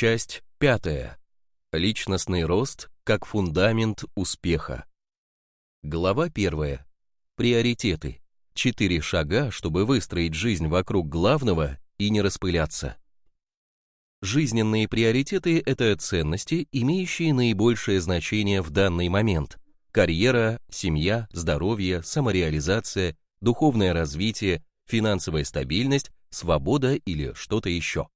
Часть пятая. Личностный рост как фундамент успеха. Глава первая. Приоритеты. Четыре шага, чтобы выстроить жизнь вокруг главного и не распыляться. Жизненные приоритеты – это ценности, имеющие наибольшее значение в данный момент. Карьера, семья, здоровье, самореализация, духовное развитие, финансовая стабильность, свобода или что-то еще.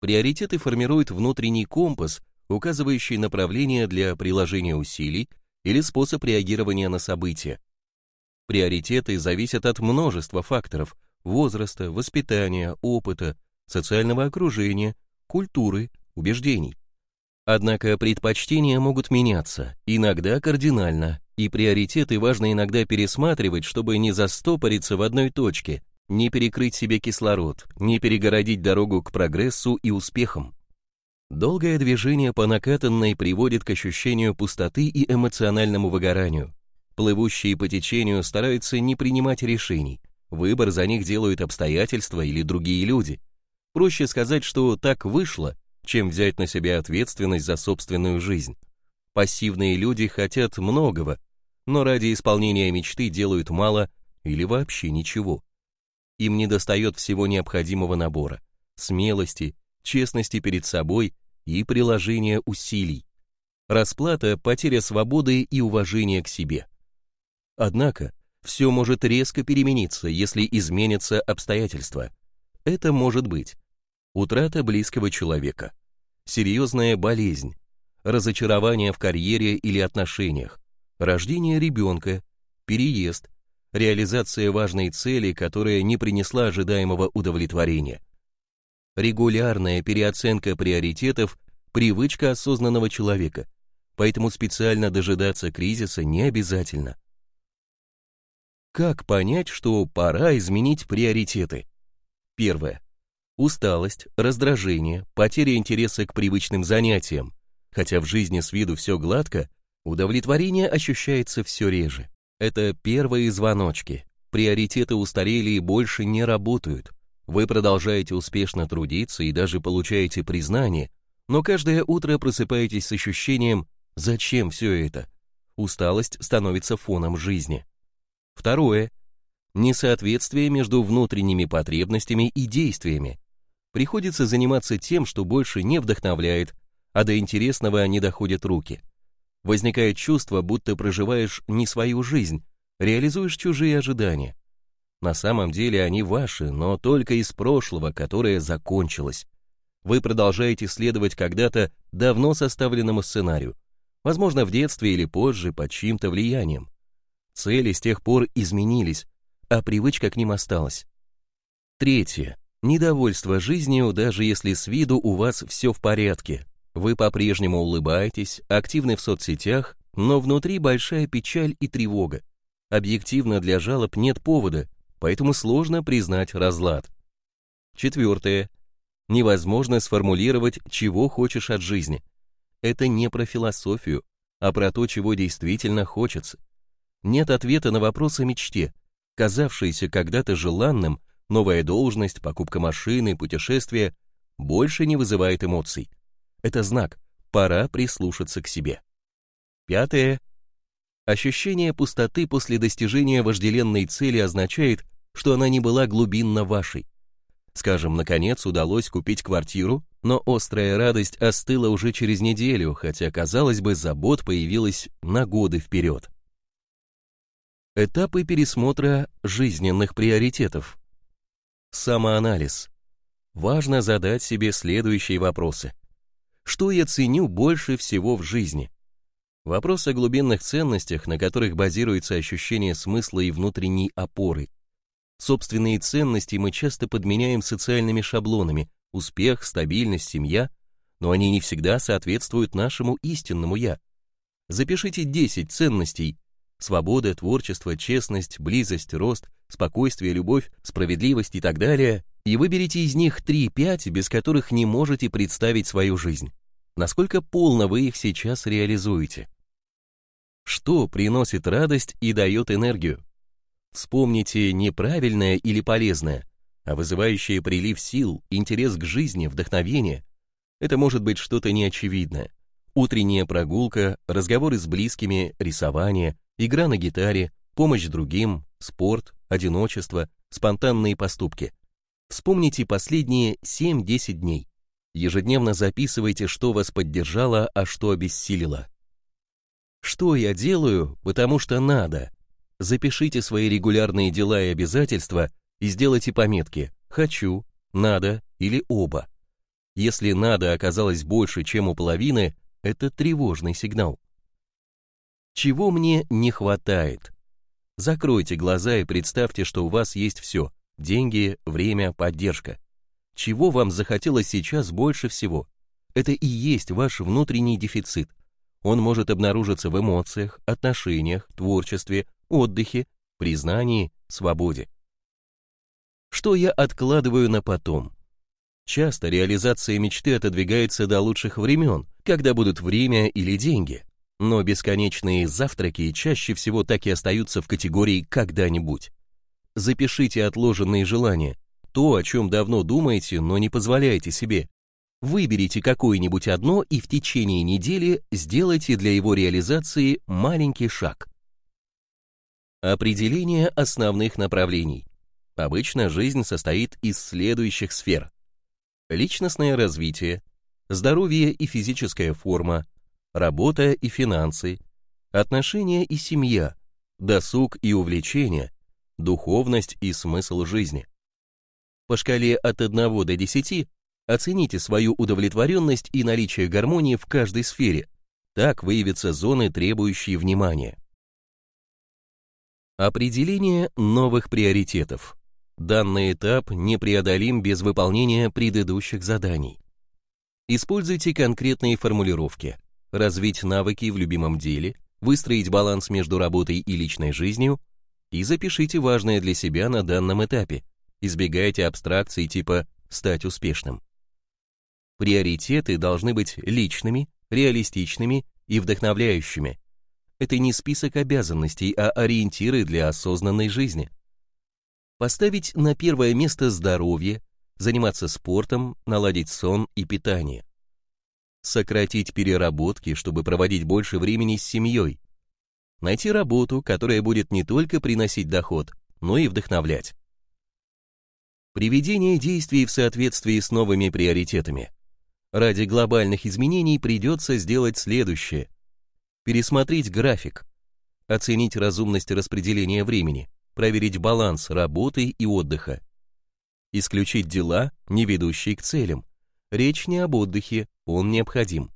Приоритеты формируют внутренний компас, указывающий направление для приложения усилий или способ реагирования на события. Приоритеты зависят от множества факторов – возраста, воспитания, опыта, социального окружения, культуры, убеждений. Однако предпочтения могут меняться, иногда кардинально, и приоритеты важно иногда пересматривать, чтобы не застопориться в одной точке, не перекрыть себе кислород, не перегородить дорогу к прогрессу и успехам. Долгое движение по накатанной приводит к ощущению пустоты и эмоциональному выгоранию. Плывущие по течению стараются не принимать решений, выбор за них делают обстоятельства или другие люди. Проще сказать, что так вышло, чем взять на себя ответственность за собственную жизнь. Пассивные люди хотят многого, но ради исполнения мечты делают мало или вообще ничего. Им недостает всего необходимого набора – смелости, честности перед собой и приложения усилий. Расплата – потеря свободы и уважения к себе. Однако, все может резко перемениться, если изменятся обстоятельства. Это может быть утрата близкого человека, серьезная болезнь, разочарование в карьере или отношениях, рождение ребенка, переезд, реализация важной цели, которая не принесла ожидаемого удовлетворения. Регулярная переоценка приоритетов – привычка осознанного человека, поэтому специально дожидаться кризиса не обязательно. Как понять, что пора изменить приоритеты? Первое. Усталость, раздражение, потеря интереса к привычным занятиям. Хотя в жизни с виду все гладко, удовлетворение ощущается все реже. Это первые звоночки. Приоритеты устарели и больше не работают. Вы продолжаете успешно трудиться и даже получаете признание, но каждое утро просыпаетесь с ощущением «Зачем все это?» Усталость становится фоном жизни. Второе. Несоответствие между внутренними потребностями и действиями. Приходится заниматься тем, что больше не вдохновляет, а до интересного не доходят руки. Возникает чувство, будто проживаешь не свою жизнь, реализуешь чужие ожидания. На самом деле они ваши, но только из прошлого, которое закончилось. Вы продолжаете следовать когда-то давно составленному сценарию, возможно, в детстве или позже под чьим-то влиянием. Цели с тех пор изменились, а привычка к ним осталась. Третье. Недовольство жизнью, даже если с виду у вас все в порядке, вы по-прежнему улыбаетесь, активны в соцсетях, но внутри большая печаль и тревога. Объективно для жалоб нет повода, поэтому сложно признать разлад. Четвертое. Невозможно сформулировать, чего хочешь от жизни. Это не про философию, а про то, чего действительно хочется. Нет ответа на вопрос о мечте, казавшейся когда-то желанным, новая должность, покупка машины, путешествие, больше не вызывает эмоций. Это знак, пора прислушаться к себе. Пятое. Ощущение пустоты после достижения вожделенной цели означает, что она не была глубинно вашей. Скажем, наконец удалось купить квартиру, но острая радость остыла уже через неделю, хотя, казалось бы, забот появилась на годы вперед. Этапы пересмотра жизненных приоритетов. Самоанализ. Важно задать себе следующие вопросы. Что я ценю больше всего в жизни? Вопрос о глубинных ценностях, на которых базируется ощущение смысла и внутренней опоры. Собственные ценности мы часто подменяем социальными шаблонами – успех, стабильность, семья, но они не всегда соответствуют нашему истинному «я». Запишите 10 ценностей – свобода, творчество, честность, близость, рост, спокойствие, любовь, справедливость и так далее – и выберите из них 3-5, без которых не можете представить свою жизнь насколько полно вы их сейчас реализуете. Что приносит радость и дает энергию? Вспомните неправильное или полезное, а вызывающее прилив сил, интерес к жизни, вдохновение. Это может быть что-то неочевидное. Утренняя прогулка, разговоры с близкими, рисование, игра на гитаре, помощь другим, спорт, одиночество, спонтанные поступки. Вспомните последние 7-10 дней. Ежедневно записывайте, что вас поддержало, а что обессилило. Что я делаю, потому что надо? Запишите свои регулярные дела и обязательства и сделайте пометки «хочу», «надо» или «оба». Если «надо» оказалось больше, чем у половины, это тревожный сигнал. Чего мне не хватает? Закройте глаза и представьте, что у вас есть все – деньги, время, поддержка. Чего вам захотелось сейчас больше всего? Это и есть ваш внутренний дефицит. Он может обнаружиться в эмоциях, отношениях, творчестве, отдыхе, признании, свободе. Что я откладываю на потом? Часто реализация мечты отодвигается до лучших времен, когда будут время или деньги. Но бесконечные завтраки чаще всего так и остаются в категории «когда-нибудь». Запишите отложенные желания, то, о чем давно думаете, но не позволяете себе. Выберите какое-нибудь одно и в течение недели сделайте для его реализации маленький шаг. Определение основных направлений. Обычно жизнь состоит из следующих сфер. Личностное развитие, здоровье и физическая форма, работа и финансы, отношения и семья, досуг и увлечения, духовность и смысл жизни. По шкале от 1 до 10 оцените свою удовлетворенность и наличие гармонии в каждой сфере. Так выявятся зоны, требующие внимания. Определение новых приоритетов. Данный этап непреодолим без выполнения предыдущих заданий. Используйте конкретные формулировки. Развить навыки в любимом деле, выстроить баланс между работой и личной жизнью и запишите важное для себя на данном этапе. Избегайте абстракций типа «стать успешным». Приоритеты должны быть личными, реалистичными и вдохновляющими. Это не список обязанностей, а ориентиры для осознанной жизни. Поставить на первое место здоровье, заниматься спортом, наладить сон и питание. Сократить переработки, чтобы проводить больше времени с семьей. Найти работу, которая будет не только приносить доход, но и вдохновлять. Приведение действий в соответствии с новыми приоритетами. Ради глобальных изменений придется сделать следующее. Пересмотреть график, оценить разумность распределения времени, проверить баланс работы и отдыха. Исключить дела, не ведущие к целям. Речь не об отдыхе, он необходим.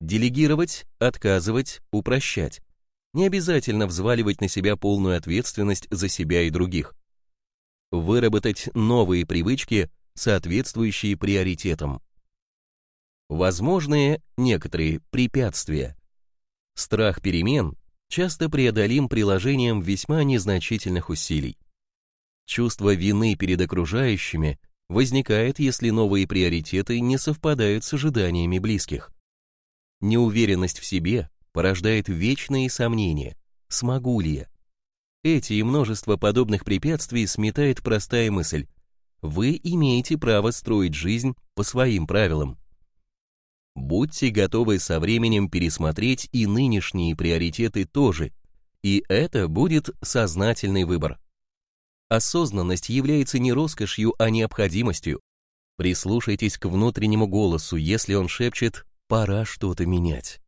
Делегировать, отказывать, упрощать. Не обязательно взваливать на себя полную ответственность за себя и других. Выработать новые привычки, соответствующие приоритетам. Возможные некоторые препятствия. Страх перемен часто преодолим приложением весьма незначительных усилий. Чувство вины перед окружающими возникает, если новые приоритеты не совпадают с ожиданиями близких. Неуверенность в себе порождает вечные сомнения, смогу ли я. Эти и множество подобных препятствий сметает простая мысль. Вы имеете право строить жизнь по своим правилам. Будьте готовы со временем пересмотреть и нынешние приоритеты тоже, и это будет сознательный выбор. Осознанность является не роскошью, а необходимостью. Прислушайтесь к внутреннему голосу, если он шепчет «пора что-то менять».